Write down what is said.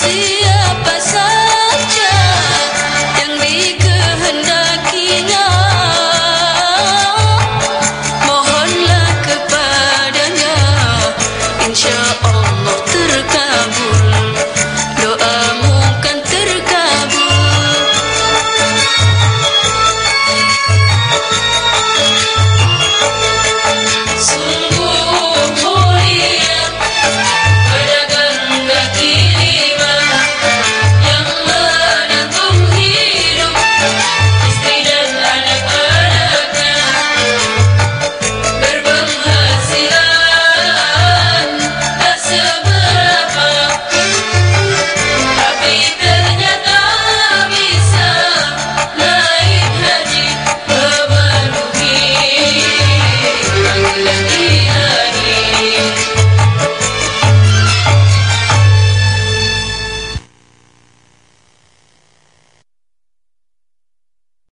see.